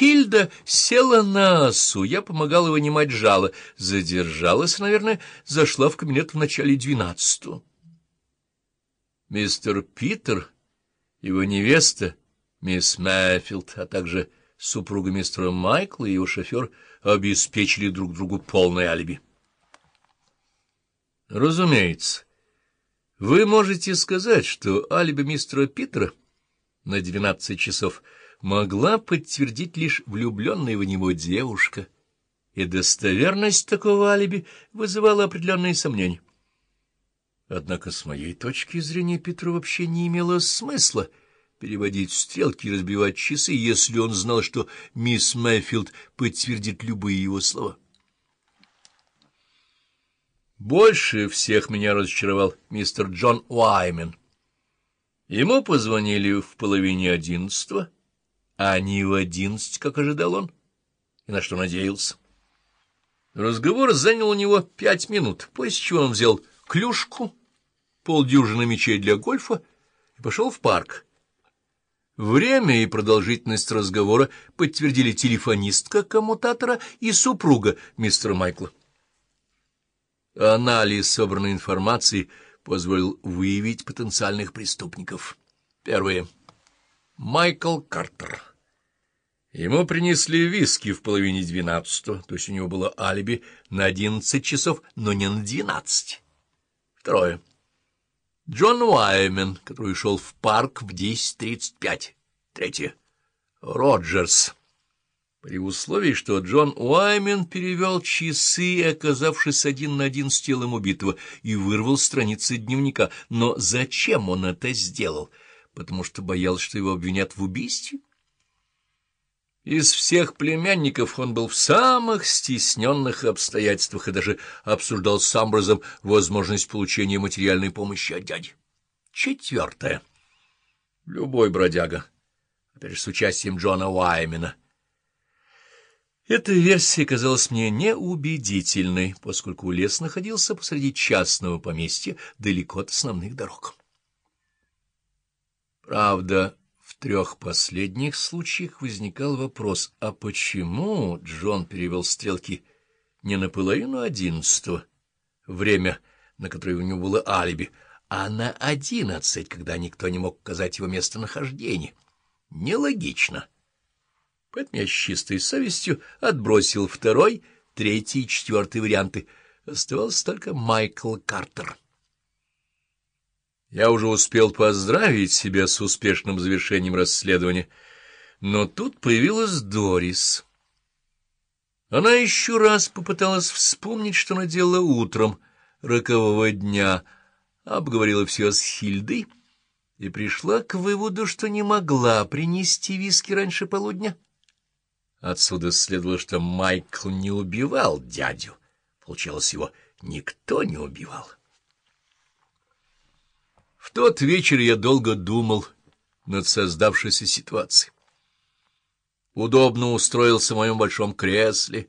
Хильда села на осу, я помогала вынимать жало. Задержалась, наверное, зашла в кабинет в начале двенадцатого. Мистер Питер, его невеста, мисс Мэффилд, а также супруга мистера Майкла и его шофер обеспечили друг другу полное алиби. Разумеется, вы можете сказать, что алиби мистера Питера на двенадцать часов могла подтвердить лишь влюбленная в него девушка, и достоверность такого алиби вызывала определенные сомнения. Однако, с моей точки зрения, Петру вообще не имело смысла переводить стрелки и разбивать часы, если он знал, что мисс Мэйфилд подтвердит любые его слова. Больше всех меня разочаровал мистер Джон Уаймен. Ему позвонили в половине одиннадцатого, а не в одиннадцать, как ожидал он, и на что надеялся. Разговор занял у него пять минут, после чего он взял клюшку, полдюжины мячей для гольфа и пошел в парк. Время и продолжительность разговора подтвердили телефонистка коммутатора и супруга мистера Майкла. Анализ собранной информации позволил выявить потенциальных преступников. Первое. Майкл Картер. Ему принесли виски в половине двенадцатого, то есть у него было алиби на одиннадцать часов, но не на двенадцать. Второе. Джон Уаймен, который шел в парк в десять тридцать пять. Третье. Роджерс. При условии, что Джон Уаймен перевел часы, оказавшись один на один с телом убитого, и вырвал страницы дневника. Но зачем он это сделал? Потому что боялся, что его обвинят в убийстве? Из всех племянников он был в самых стесненных обстоятельствах и даже обсуждал с Амброзом возможность получения материальной помощи от дяди. Четвертое. Любой бродяга, опять же с участием Джона Уаймена, эта версия казалась мне неубедительной, поскольку лес находился посреди частного поместья далеко от основных дорог. Правда, в трех последних случаях возникал вопрос, а почему Джон перевел стрелки не на половину одиннадцатого, время, на которое у него было алиби, а на одиннадцать, когда никто не мог указать его местонахождение? Нелогично. Поэтому я с чистой совестью отбросил второй, третий и четвертый варианты. Оставался только Майкл Картер. Я уже успел поздравить себя с успешным завершением расследования, но тут появилась Дорис. Она еще раз попыталась вспомнить, что она утром рокового дня, обговорила все с Хильдой и пришла к выводу, что не могла принести виски раньше полудня. Отсюда следовало, что Майкл не убивал дядю. Получалось, его никто не убивал. В тот вечер я долго думал над создавшейся ситуацией. Удобно устроился в моем большом кресле,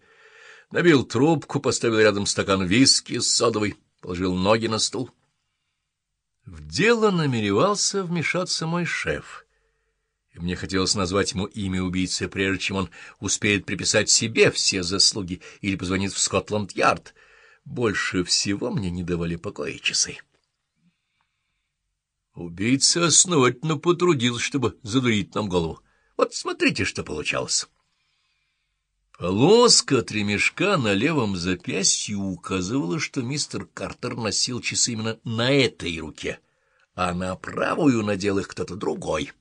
набил трубку, поставил рядом стакан виски с содовой, положил ноги на стул. В дело намеревался вмешаться мой шеф — и мне хотелось назвать ему имя убийцы, прежде чем он успеет приписать себе все заслуги или позвонит в Скотланд-Ярд. Больше всего мне не давали покоя часы. Убийца основательно потрудился, чтобы задурить нам голову. Вот смотрите, что получалось. Полоска от ремешка на левом запястье указывала, что мистер Картер носил часы именно на этой руке, а на правую надел их кто-то другой.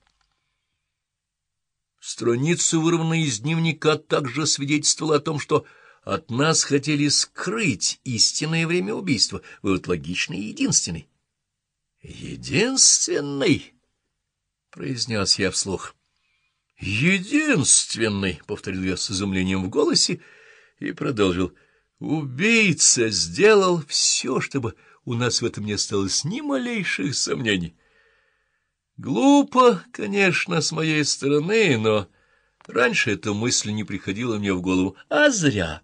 Страница, вырванная из дневника, также свидетельствовала о том, что от нас хотели скрыть истинное время убийства. Вывод логичный и единственный. «Единственный?» — произнес я вслух. «Единственный!» — повторил я с изумлением в голосе и продолжил. «Убийца сделал все, чтобы у нас в этом не осталось ни малейших сомнений». Глупо, конечно, с моей стороны, но раньше эта мысль не приходила мне в голову, а зря.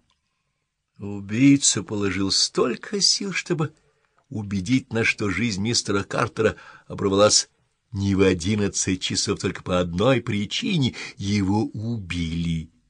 Убийца положил столько сил, чтобы убедить нас, что жизнь мистера Картера оборвалась не в одиннадцать часов, только по одной причине — его убили.